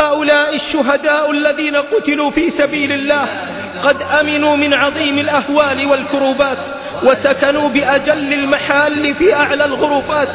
هؤلاء الشهداء الذين قتلوا في سبيل الله قد أمنوا من عظيم الأهوال والكروبات وسكنوا بأجل المحال في أعلى الغرفات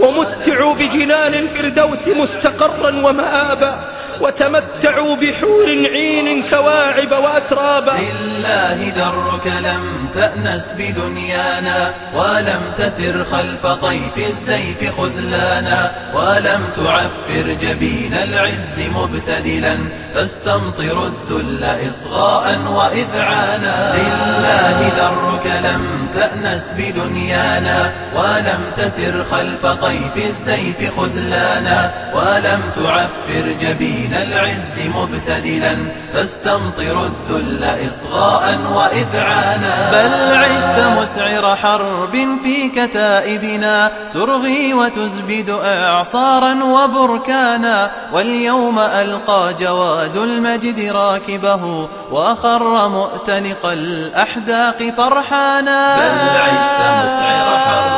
ومتعوا بجنان الفردوس مستقرا ومآبا وتمتعوا بحور عين كواعب وأترابا لله درك لم تأنس بدنيانا ولم تسر خلف طيف السيف خذلانا ولم تعفر جبين العز مبتدلا تستمطر الذل إصغاء وإذعانا. لله درك لم تأنس بدنيانا ولم تسر خلف طيف السيف خذلانا ولم تعفر جبين من العز مبتدلا تستمطر الذل إصغاء وإذعانا. بل عشت مسعر حرب في كتائبنا ترغي وتزبد إعصارا وبركانا. واليوم ألقى جواد المجد راكبه وأخر مؤتنق الأحداق فرحانا. بل عشت مسعر حرب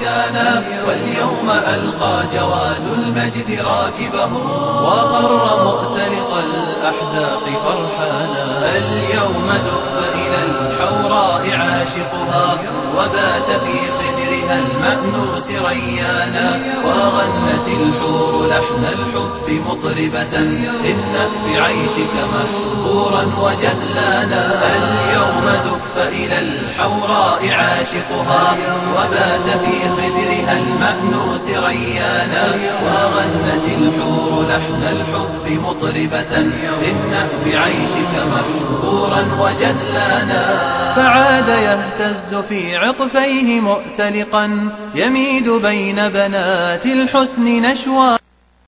وبركانا واليوم ألقى جواد المجد راكبه وخر مؤتلق الأحداق فرحانا. اليوم زف إلى الحوراء عاشقها وبات في خدرها المأنوس ريانا وغنت الحور مطربة إن بعيشك محبورا وجذلانا اليوم زف إلى الحوراء عاشقها وبات في خدرها المأنوس ريانا وغنت الحور لحن الحب مطربة إن بعيشك محبورا وجذلانا فعاد يهتز في عطفيه مؤتلقا يميد بين بنات الحسن نشوى